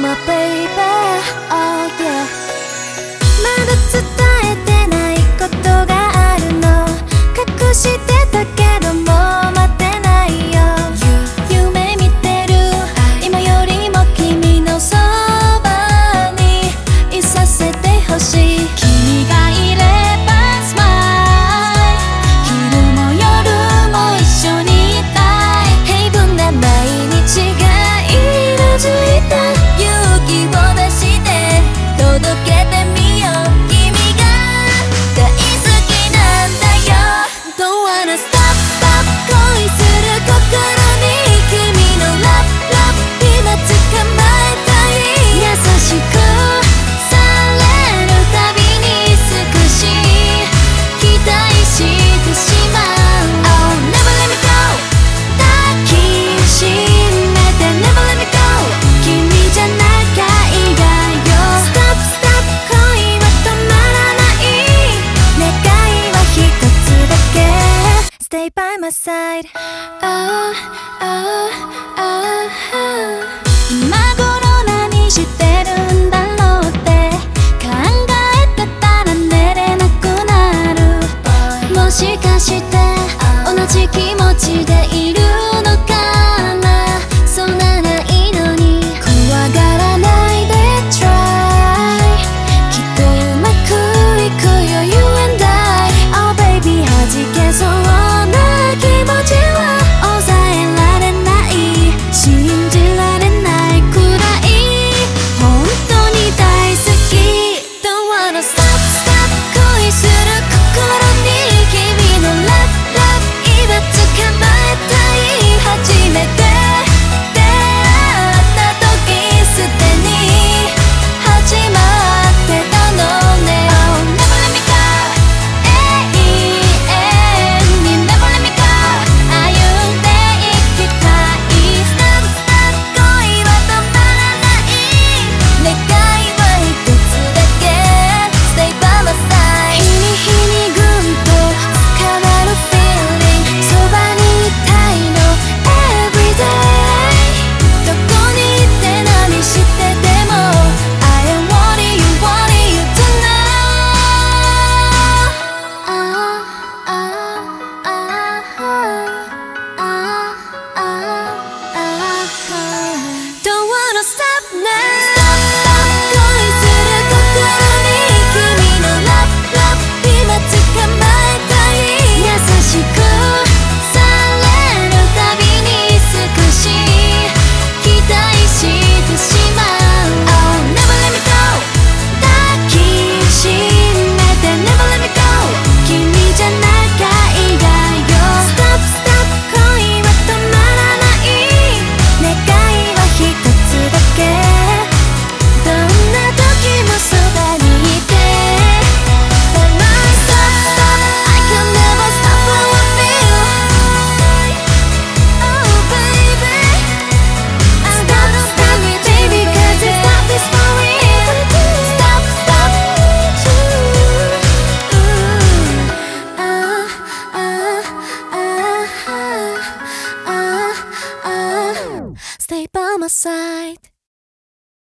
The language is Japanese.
my baby. side. Oh, oh, oh, oh. 今頃何してるんだろうって考えてたら寝れなくなる。もしかして同じ気持ちで。